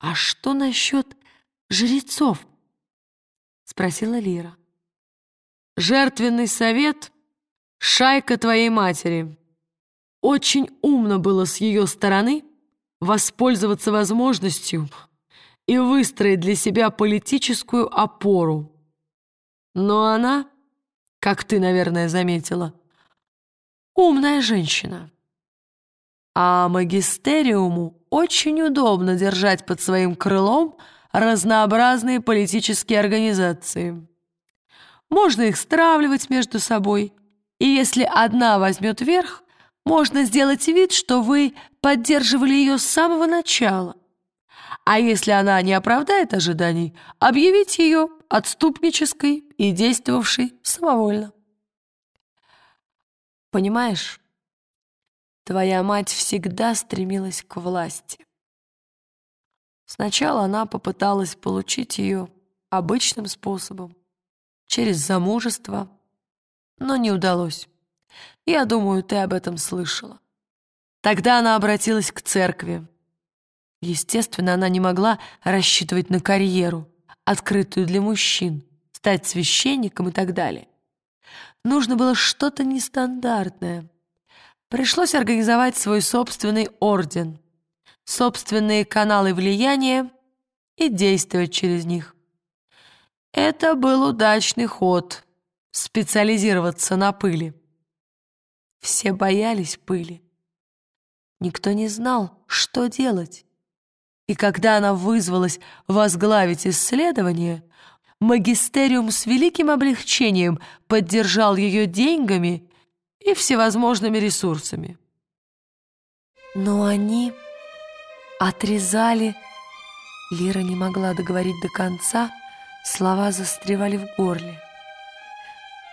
«А что насчет жрецов?» — спросила Лира. «Жертвенный совет — шайка твоей матери. Очень умно было с ее стороны воспользоваться возможностью и выстроить для себя политическую опору. Но она, как ты, наверное, заметила, умная женщина. А магистериуму очень удобно держать под своим крылом разнообразные политические организации. Можно их стравливать между собой, и если одна возьмет верх, можно сделать вид, что вы поддерживали ее с самого начала. А если она не оправдает ожиданий, объявить ее отступнической и действовавшей самовольно. Понимаешь, твоя мать всегда стремилась к власти. Сначала она попыталась получить ее обычным способом, через замужество, но не удалось. Я думаю, ты об этом слышала. Тогда она обратилась к церкви. Естественно, она не могла рассчитывать на карьеру, открытую для мужчин, стать священником и так далее. Нужно было что-то нестандартное. Пришлось организовать свой собственный орден — собственные каналы влияния и действовать через них. Это был удачный ход — специализироваться на пыли. Все боялись пыли. Никто не знал, что делать. И когда она вызвалась возглавить исследование, магистериум с великим облегчением поддержал ее деньгами и всевозможными ресурсами. Но они отрезали. Лира не могла договорить до конца, слова застревали в горле.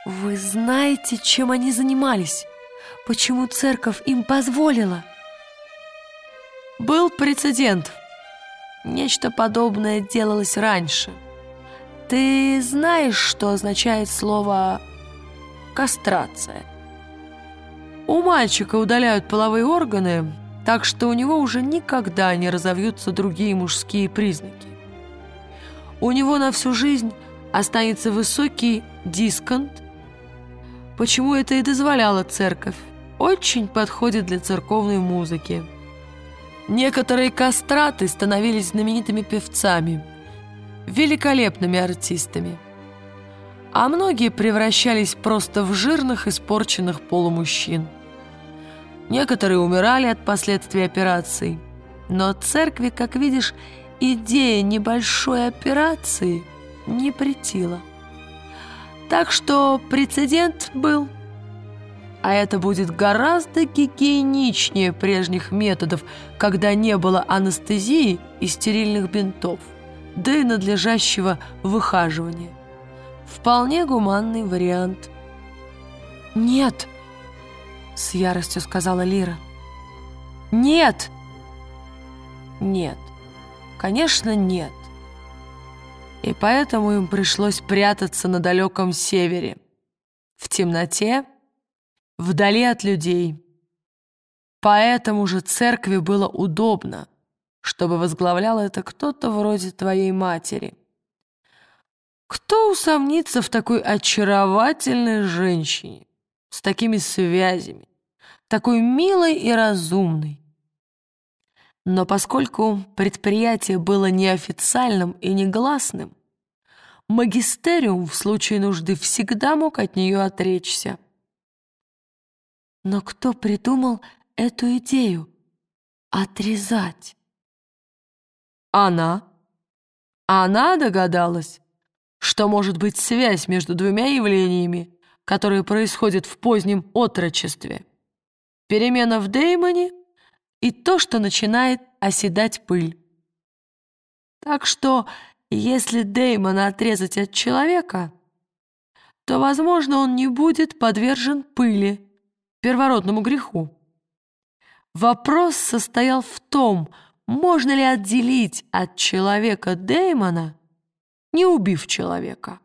«Вы знаете, чем они занимались? Почему церковь им позволила?» «Был прецедент. Нечто подобное делалось раньше. Ты знаешь, что означает слово «кастрация»?» У мальчика удаляют половые органы, так что у него уже никогда не разовьются другие мужские признаки. У него на всю жизнь останется высокий дисконт. Почему это и дозволяла церковь? Очень подходит для церковной музыки. Некоторые кастраты становились знаменитыми певцами, великолепными артистами. А многие превращались просто в жирных, испорченных полумужчин. Некоторые умирали от последствий операций. Но церкви, как видишь, идея небольшой операции не претила. Так что прецедент был. А это будет гораздо гигиеничнее прежних методов, когда не было анестезии и стерильных бинтов, да и надлежащего выхаживания. Вполне гуманный вариант. «Нет!» С яростью сказала Лира. «Нет!» «Нет, конечно, нет. И поэтому им пришлось прятаться на далеком севере, в темноте, вдали от людей. Поэтому же церкви было удобно, чтобы возглавлял это кто-то вроде твоей матери. Кто усомнится в такой очаровательной женщине, с такими связями, такой милой и разумной. Но поскольку предприятие было неофициальным и негласным, магистериум в случае нужды всегда мог от нее отречься. Но кто придумал эту идею — отрезать? Она. Она догадалась, что может быть связь между двумя явлениями, которые происходят в позднем отрочестве — перемена в Деймоне и то, что начинает оседать пыль. Так что, если Деймона отрезать от человека, то, возможно, он не будет подвержен пыли, первородному греху. Вопрос состоял в том, можно ли отделить от человека Деймона, не убив человека.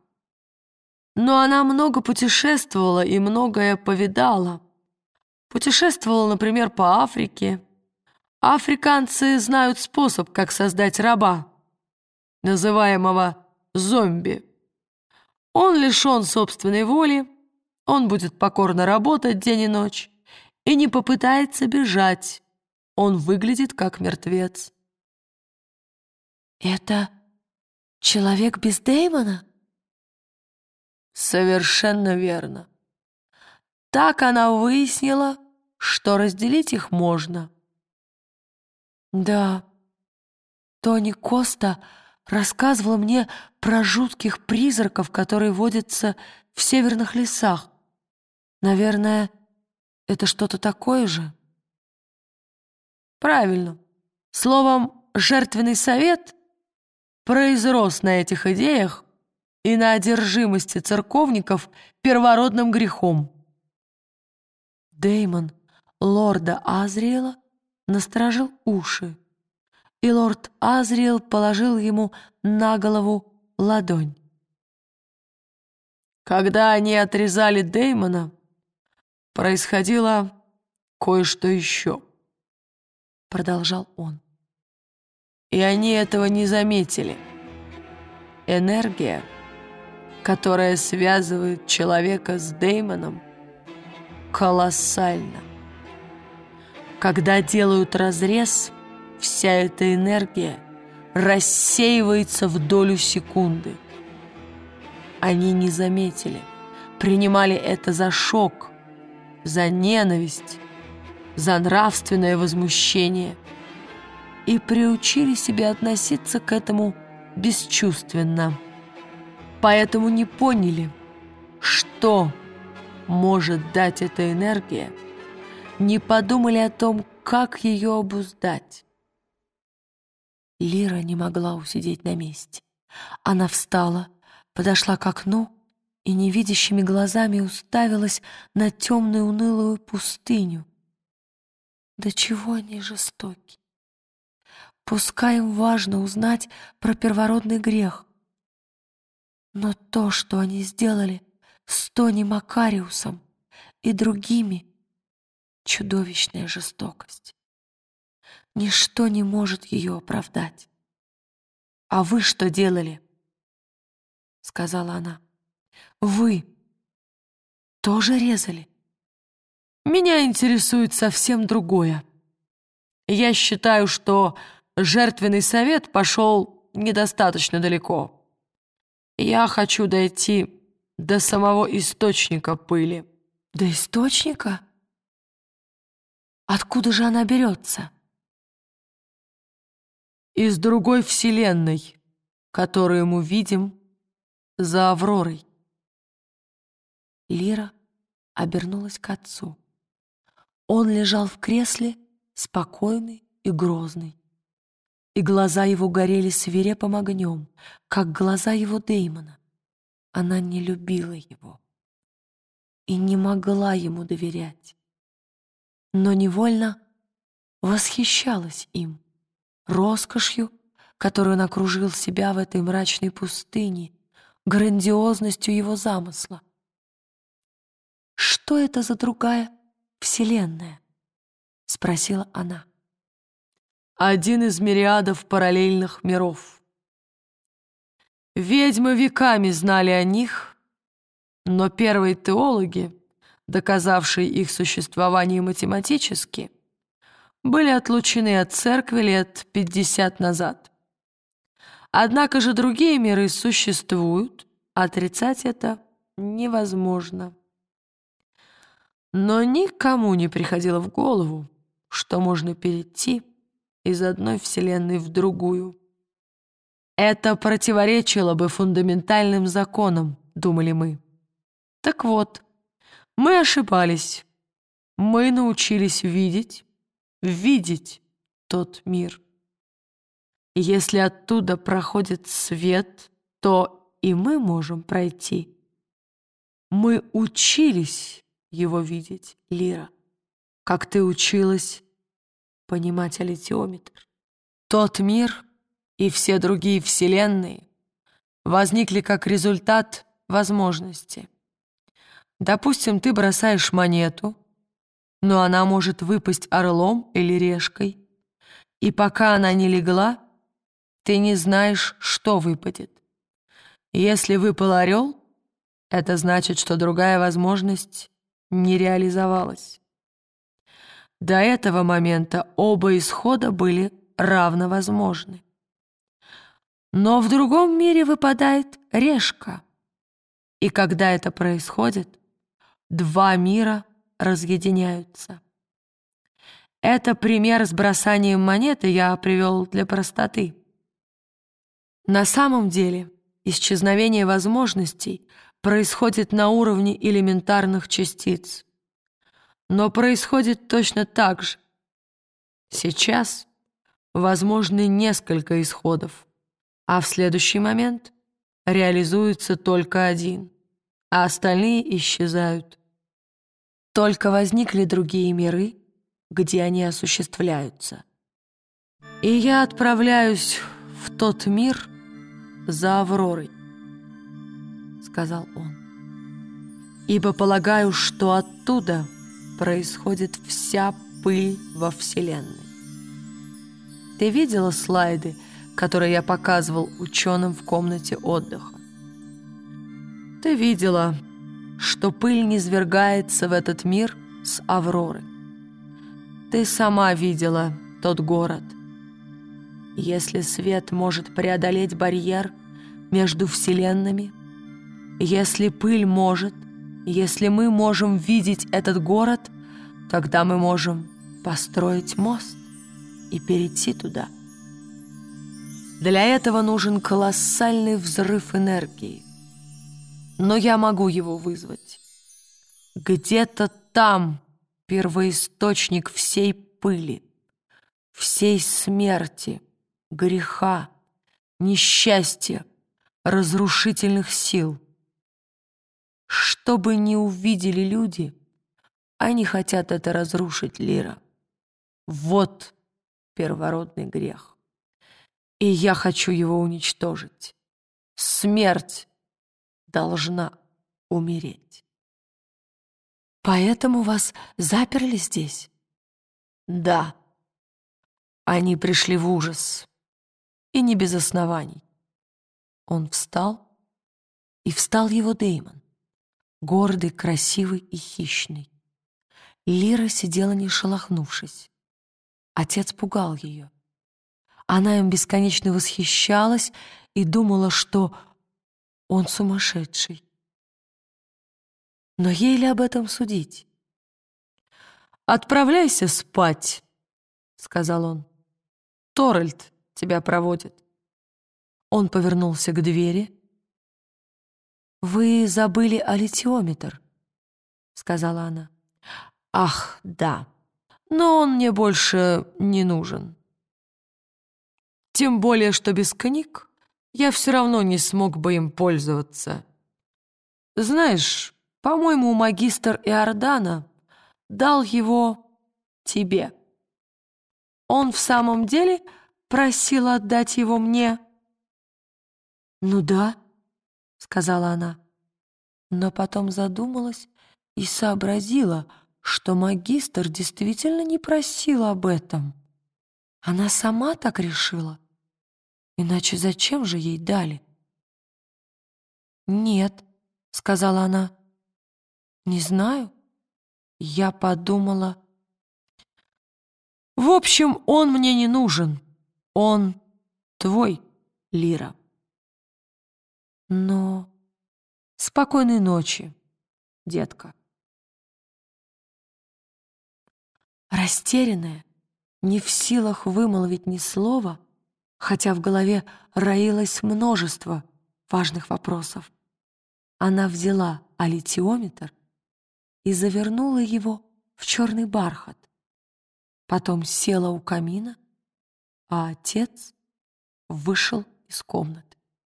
Но она много путешествовала и многое повидала. Путешествовала, например, по Африке. Африканцы знают способ, как создать раба, называемого зомби. Он лишен собственной воли, он будет покорно работать день и ночь и не попытается бежать. Он выглядит как мертвец. «Это человек без Дэймона?» Совершенно верно. Так она выяснила, что разделить их можно. Да, Тони Коста рассказывала мне про жутких призраков, которые водятся в северных лесах. Наверное, это что-то такое же? Правильно. Словом, жертвенный совет произрос на этих идеях и на одержимости церковников первородным грехом. Деймон лорда Азриэла насторожил уши, и лорд Азриэл положил ему на голову ладонь. Когда они отрезали Деймона, происходило кое-что еще, продолжал он. И они этого не заметили. Энергия, которая связывает человека с Деймоном, колоссальна. Когда делают разрез, вся эта энергия рассеивается в долю секунды. Они не заметили, принимали это за шок, за ненависть, за нравственное возмущение и приучили себя относиться к этому бесчувственно. Поэтому не поняли, что может дать эта энергия, не подумали о том, как ее обуздать. Лира не могла усидеть на месте. Она встала, подошла к окну и невидящими глазами уставилась на темную унылую пустыню. Да чего они жестоки! Пускай им важно узнать про первородный грех. Но то, что они сделали с Тони Макариусом и другими, чудовищная жестокость. Ничто не может ее оправдать. «А вы что делали?» — сказала она. «Вы тоже резали?» «Меня интересует совсем другое. Я считаю, что жертвенный совет пошел недостаточно далеко. Я хочу дойти до самого источника пыли». «До источника?» Откуда же она берется? Из другой вселенной, которую мы видим за Авророй. Лира обернулась к отцу. Он лежал в кресле, спокойный и грозный. И глаза его горели свирепым огнем, как глаза его Деймона. Она не любила его и не могла ему доверять но невольно восхищалась им, роскошью, которую он окружил себя в этой мрачной пустыне, грандиозностью его замысла. «Что это за другая вселенная?» — спросила она. «Один из мириадов параллельных миров. Ведьмы веками знали о них, но первые теологи — доказавшие их существование математически, были отлучены от церкви лет 50 назад. Однако же другие миры существуют, отрицать это невозможно. Но никому не приходило в голову, что можно перейти из одной вселенной в другую. Это противоречило бы фундаментальным законам, думали мы. Так вот, мы ошибались. Мы научились видеть, видеть тот мир. Если оттуда проходит свет, то и мы можем пройти. Мы учились его видеть, Лира, как ты училась понимать аллитиометр. Тот мир и все другие вселенные возникли как результат возможности. Допустим, ты бросаешь монету, но она может выпасть орлом или решкой, И пока она не легла, ты не знаешь, что выпадет. Если выпал орел, это значит, что другая возможность не реализовалась. До этого момента оба исхода были равновозможны. Но в другом мире выпадает решка. И когда это происходит, два мира разъединяются. Это пример с бросанием монеты я привел для простоты. На самом деле исчезновение возможностей происходит на уровне элементарных частиц. Но происходит точно так же. Сейчас возможны несколько исходов, а в следующий момент реализуется только один, а остальные исчезают. Только возникли другие миры, где они осуществляются. И я отправляюсь в тот мир за Авророй, сказал он. Ибо полагаю, что оттуда происходит вся пыль во Вселенной. Ты видела слайды, которые я показывал ученым в комнате отдыха? Ты видела, что пыль не свергается в этот мир с Авроры. Ты сама видела тот город. Если свет может преодолеть барьер между вселенными, если пыль может, если мы можем видеть этот город, тогда мы можем построить мост и перейти туда. Для этого нужен колоссальный взрыв энергии. Но я могу его вызвать. Где-то там первоисточник всей пыли, всей смерти, греха, несчастья, разрушительных сил. Что бы ни увидели люди, они хотят это разрушить, Лира. Вот первородный грех. И я хочу его уничтожить. Смерть должна умереть. Поэтому вас заперли здесь? Да. Они пришли в ужас. И не без оснований. Он встал, и встал его Деймон, гордый, красивый и хищный. Лира сидела не шелохнувшись. Отец пугал ее. Она им бесконечно восхищалась и думала, что он сумасшедший. Но ей ли об этом судить? «Отправляйся спать», — сказал он. «Торальд тебя проводит». Он повернулся к двери. «Вы забыли алитиометр», — сказала она. «Ах, да, но он мне больше не нужен. Тем более, что без книг я все равно не смог бы им пользоваться. Знаешь, по-моему, магистр Иордана дал его тебе. Он в самом деле просил отдать его мне?» «Ну да», — сказала она, но потом задумалась и сообразила, что магистр действительно не просил об этом. Она сама так решила. Иначе зачем же ей дали? «Нет», — сказала она, — не знаю. Я подумала... В общем, он мне не нужен. Он твой, Лира. Но... Спокойной ночи, детка. Растерянная, не в силах вымолвить ни слова, хотя в голове роилось множество важных вопросов, она взяла алитиометр и завернула его в черный бархат. Потом села у камина, а отец вышел из комнаты.